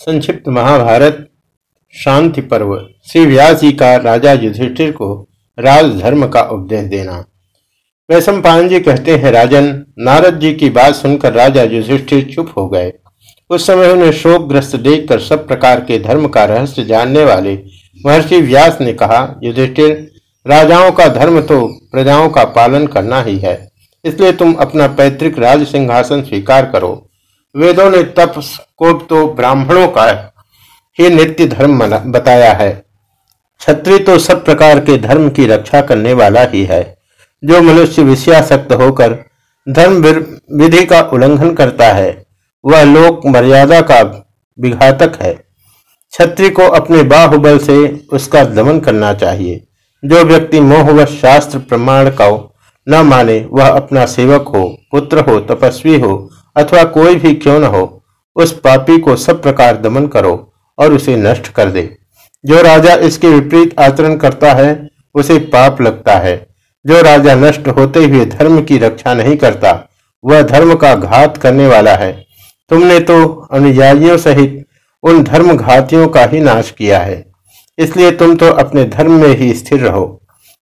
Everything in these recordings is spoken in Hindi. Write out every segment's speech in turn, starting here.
संक्षिप्त महाभारत, शांति पर्व, श्री व्यास जी का राजा युधिष्ठिर को राजधर्म का उपदेश देना। वैश्व जी कहते हैं, राजन, नारद जी की बात सुनकर राजा युधिष्ठिर चुप हो गए। उस समय उन्हें शोकग्रस्त देखकर सब प्रकार के धर्म का रहस्य जानने वाले महर्षि व्यास ने कहा, युधिष्ठिर, राजाओं का धर्म तो प्रजाओं का पालन करना ही है, इसलिए तुम अपना पैतृक राज सिंहासन स्वीकार करो। वेदों ने तप को तो ब्राह्मणों का ही। नित्य धर्म बताया है। क्षत्रिय तो सब प्रकार के धर्म की रक्षा करने वाला ही है। जो मनुष्य विषयासक्त होकर धर्म विधि का उल्लंघन करता है, वह लोक मर्यादा का विघातक है। क्षत्रिय को अपने बाहुबल से उसका दमन करना चाहिए। जो व्यक्ति मोहवश शास्त्र प्रमाण का न माने, वह अपना सेवक हो, पुत्र हो, तपस्वी हो अथवा कोई भी क्यों न हो, उस पापी को सब प्रकार दमन करो और उसे नष्ट कर दे। जो राजा इसके विपरीत आचरण करता है, उसे पाप लगता है। जो राजा नष्ट होते हुए धर्म की रक्षा नहीं करता, वह धर्म का घात करने वाला है। तुमने तो अनुयायियों सहित उन धर्म घातियों का ही नाश किया है। इसलिए तुम तो अपने धर्म में ही स्थिर रहो,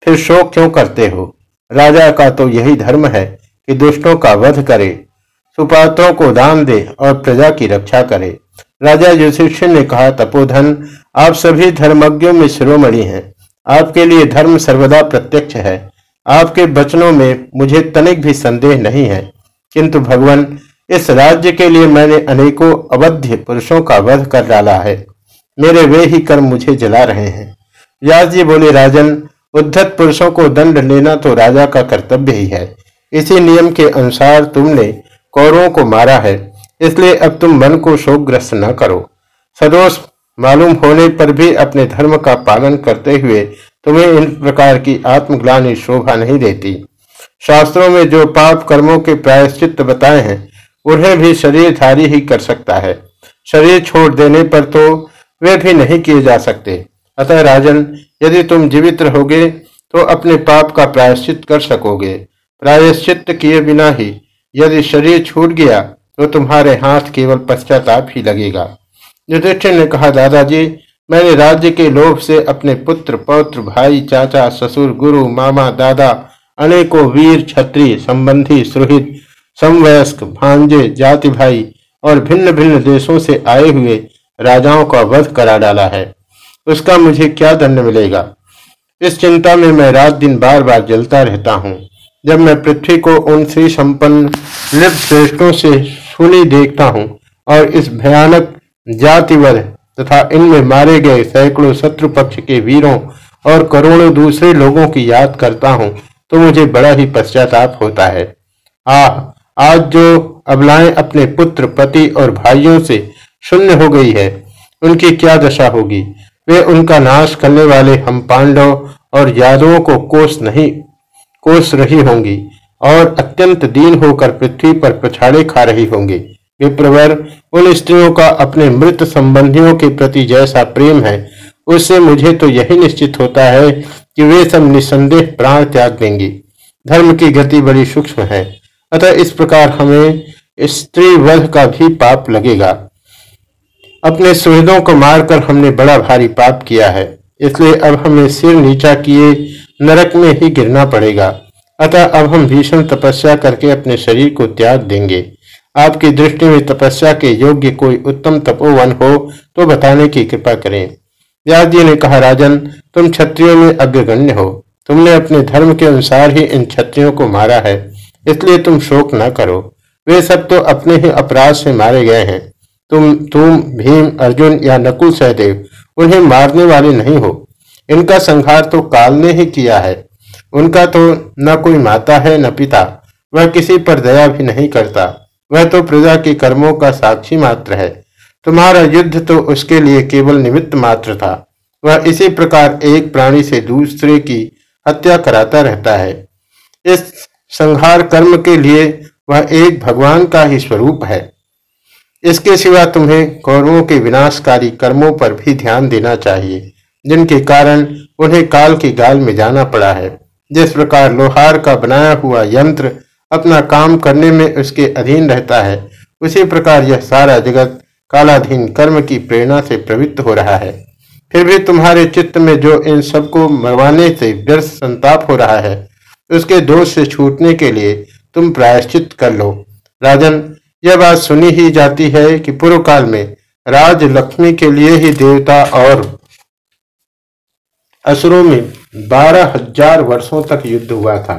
फिर शोक क्यों करते हो? राजा का तो यही धर्म है कि दुष्टों का वध करे। सुपात्रों को दान दे और प्रजा की रक्षा करे। राजा युधिष्ठिर ने कहा, तपोधन, आप सभी धर्मज्ञों में शिरोमणि हैं। आपके लिए धर्म सर्वदा प्रत्यक्ष है। आपके वचनों में मुझे तनिक भी संदेह नहीं है। किंतु भगवान, इस राज्य के लिए मैंने अनेकों अवध्य पुरुषों का वध कर डाला है। मेरे वे ही कर्म मुझे जला रहे हैं। व्यास जी बोले, राजन, उद्धत पुरुषों को दंड लेना तो राजा का कर्तव्य ही है। इसी नियम के अनुसार तुमने कौरवों को मारा है, इसलिए अब तुम मन को शोकग्रस्त न करो। सदोष, मालूम होने पर भी अपने धर्म का पालन करते हुए तुम्हें इन प्रकार की आत्मग्लानी शोभा नहीं देती। शास्त्रों में जो पाप कर्मों के प्रायश्चित बताए हैं, उन्हें भी शरीरधारी ही कर सकता है। शरीर छोड़ देने पर तो वे भी नहीं किए जा सकते। अतः राजन, यदि तुम जीवित रहोगे तो अपने पाप का प्रायश्चित कर सकोगे। प्रायश्चित किए बिना ही यदि शरीर छूट गया तो तुम्हारे हाथ केवल पश्चाताप ही लगेगा। युधिष्ठिर ने कहा, दादाजी, मैंने राज्य के लोभ से अपने पुत्र, पौत्र, भाई, चाचा, ससुर, गुरु, मामा, दादा, अनेकों वीर छत्री संबंधी सुहित समवयस्क, भांजे, जाति भाई और भिन्न भिन्न देशों से आए हुए राजाओं का वध करा डाला है। उसका मुझे क्या दंड मिलेगा? इस चिंता में मैं रात दिन बार बार जलता रहता हूँ। जब मैं पृथ्वी को उन श्री संपन्न लिप्त श्रेष्ठों से सुनी देखता हूँ और इस भयानक जातिवध तथा इनमें मारे गए सैकड़ों शत्रु पक्ष के वीरों और करोड़ों दूसरे लोगों की याद करता हूँ तो मुझे बड़ा ही पश्चाताप होता है। आह, आज जो अबलाएँ अपने पुत्र, पति और भाइयों से शून्य हो गई है, उनकी क्या दशा होगी? वे उनका नाश करने वाले हम पांडव और यादवों को कोस नहीं कोस रही होंगी और अत्यंत दीन होकर पृथ्वी पर पछाड़े खा रही होंगी। विप्रवर, उन स्त्रियों का अपने मृत संबंधियों के प्रति जैसा प्रेम है, उससे मुझे तो यही निश्चित होता है कि वे सब निसंदेह प्राण त्याग देंगी। धर्म की गति बड़ी सूक्ष्म है। अतः इस प्रकार हमें स्त्री वध का भी पाप लगेगा। अपने सुहृदों को मारकर हमने बड़ा भारी पाप किया है, इसलिए अब हमें सिर नीचा किए नरक में ही गिरना पड़ेगा। अतः अब हम भीषण तपस्या करके अपने शरीर को त्याग देंगे। आपकी दृष्टि में तपस्या के योग्य कोई उत्तम तपोवन हो तो बताने की कृपा करें। व्यास जी ने कहा, राजन, तुम क्षत्रियों में अग्रगण्य हो। तुमने अपने धर्म के अनुसार ही इन क्षत्रियों को मारा है, इसलिए तुम शोक न करो। वे सब तो अपने ही अपराध से मारे गए हैं। तुम तुम, भीम, अर्जुन या नकुल सहदेव, उन्हें मारने वाले नहीं हो। इनका संहार तो काल ने ही किया है। उनका तो न कोई माता है, न पिता। वह किसी पर दया भी नहीं करता। वह तो प्रजा के कर्मों का साक्षी मात्र है। तुम्हारा युद्ध तो उसके लिए केवल निमित्त मात्र था। वह इसी प्रकार एक प्राणी से दूसरे की हत्या कराता रहता है। इस संहार कर्म के लिए वह एक भगवान का ही स्वरूप है। इसके सिवा तुम्हें कौरवों के विनाशकारी कर्मों पर भी ध्यान देना चाहिए। जिनके कारण उन्हें काल की गाल में जाना पड़ा है। जिस प्रकार लोहार का बनाया हुआ यंत्र अपना काम करने में उसके अधीन रहता है, उसी प्रकार यह सारा जगत कालाधीन कर्म की प्रेरणा से प्रवृत्त हो रहा है। फिर भी तुम्हारे चित्त में जो इन सबको मरवाने से व्यर्थ संताप हो रहा है, उसके दोष से छूटने के लिए तुम प्रायश्चित कर लो। राजन, यह बात सुनी ही जाती है कि पूर्व काल में राज लक्ष्मी के लिए ही देवता और असुरों में बारह हज़ार वर्षों तक युद्ध हुआ था।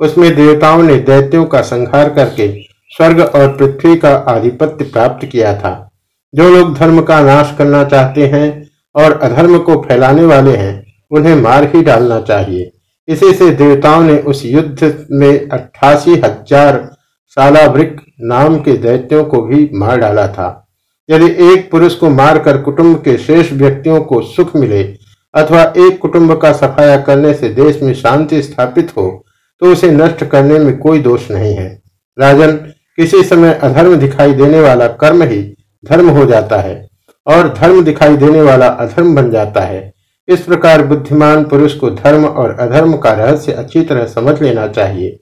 उसमें देवताओं ने दैत्यों का संहार करके स्वर्ग और पृथ्वी का आधिपत्य प्राप्त किया था। जो लोग धर्म का नाश करना चाहते हैं और अधर्म को फैलाने वाले हैं, उन्हें मार ही डालना चाहिए। इसी से देवताओं ने उस युद्ध में अट्ठासी हज़ार सालावृक नाम के दैत्यों को भी मार डाला था। यदि एक पुरुष को मारकर कुटुंब के शेष व्यक्तियों को सुख मिले अथवा एक कुटुंब का सफाया करने से देश में शांति स्थापित हो तो उसे नष्ट करने में कोई दोष नहीं है। राजन, किसी समय अधर्म दिखाई देने वाला कर्म ही धर्म हो जाता है और धर्म दिखाई देने वाला अधर्म बन जाता है। इस प्रकार बुद्धिमान पुरुष को धर्म और अधर्म का रहस्य अच्छी तरह समझ लेना चाहिए।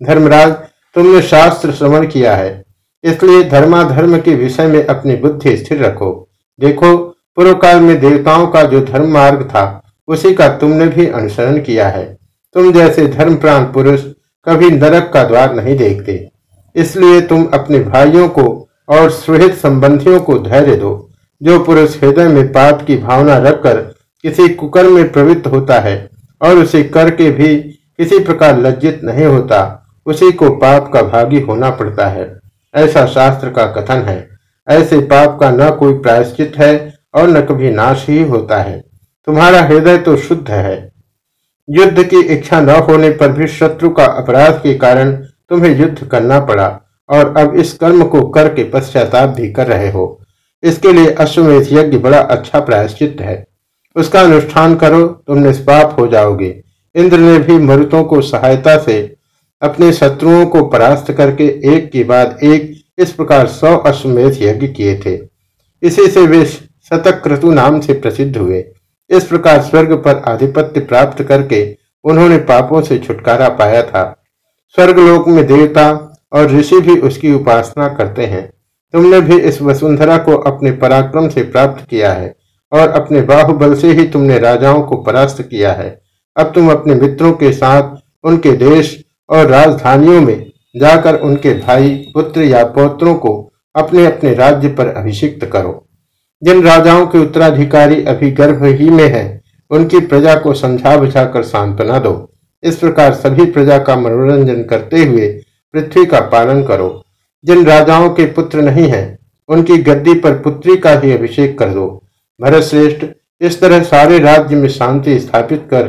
धर्मराज, तुमने शास्त्र श्रवण किया है, इसलिए धर्माधर्म के विषय में अपनी बुद्धि स्थिर रखो। देखो पूर्व काल में देवताओं का जो धर्म मार्ग था, उसी का तुमने भी अनुसरण किया है। तुम जैसे धर्म प्राण पुरुष कभी नरक का द्वार नहीं देखते। इसलिए तुम अपने भाइयों को और सुहित संबंधियों को धैर्य दो, जो पुरुष हृदय में पाप की भावना रखकर किसी कुकर में प्रवृत्त होता है और उसे करके भी किसी प्रकार लज्जित नहीं होता, उसी को पाप का भागी होना पड़ता है। ऐसा शास्त्र का कथन है। ऐसे पाप का न कोई प्रायश्चित है और न कभी नाश ही होता है। तुम्हारा हृदय तो शुद्ध है। युद्ध की इच्छा न होने पर भी शत्रु का अपराध के कारण तुम्हें युद्ध करना पड़ा और अब इस कर्म को करके पश्चाताप भी कर रहे हो। इसके लिए अश्वमेध यज्ञ बड़ा अच्छा प्रायश्चित है। उसका अनुष्ठान करो, तुम निष्पाप हो जाओगे। इंद्र ने भी मरुतों को सहायता से अपने शत्रुओं को परास्त करके एक के बाद एक इस प्रकार सौ अश्वमेध यज्ञ किए थे। इसी से वे शतक क्रतु नाम से प्रसिद्ध हुए। इस प्रकार स्वर्ग पर आधिपत्य प्राप्त करके उन्होंने पापों से छुटकारा पाया था। स्वर्गलोक में देवता और ऋषि भी उसकी उपासना करते हैं। तुमने भी इस वसुंधरा को अपने पराक्रम से प्राप्त किया है और अपने बाहुबल से ही तुमने राजाओं को परास्त किया है। अब तुम अपने मित्रों के साथ उनके देश और राजधानियों में जाकर उनके भाई, पुत्र या पौत्रों को अपने अपने राज्य पर अभिषिक्त करो। जिन राजाओं के उत्तराधिकारी अभी गर्भ ही में है, उनकी प्रजा को समझा बुझाकर सांत्वना दो। इस प्रकार सभी प्रजा का मनोरंजन करते हुए पृथ्वी का पालन करो। जिन राजाओं के पुत्र नहीं हैं, उनकी गद्दी पर पुत्री का ही अभिषेक कर दो। भरत श्रेष्ठ इस तरह सारे राज्य में शांति स्थापित कर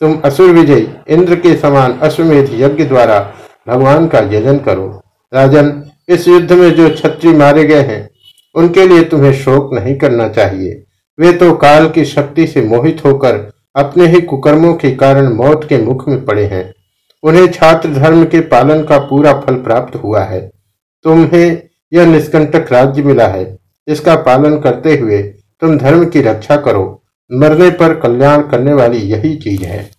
तुम असुर विजय, इंद्र के समान अश्वमेध यज्ञ द्वारा भगवान का यजन करो। राजन, इस युद्ध में जो छत्री मारे गए हैं उनके लिए तुम्हें शोक नहीं करना चाहिए। वे तो काल की शक्ति से मोहित होकर अपने ही कुकर्मों के कारण मौत के मुख में पड़े हैं। उन्हें छात्र धर्म के पालन का पूरा फल प्राप्त हुआ है। तुम्हें यह निष्कंटक राज्य मिला है। इसका पालन करते हुए तुम धर्म की रक्षा करो। मरने पर कल्याण करने वाली यही चीज़ है।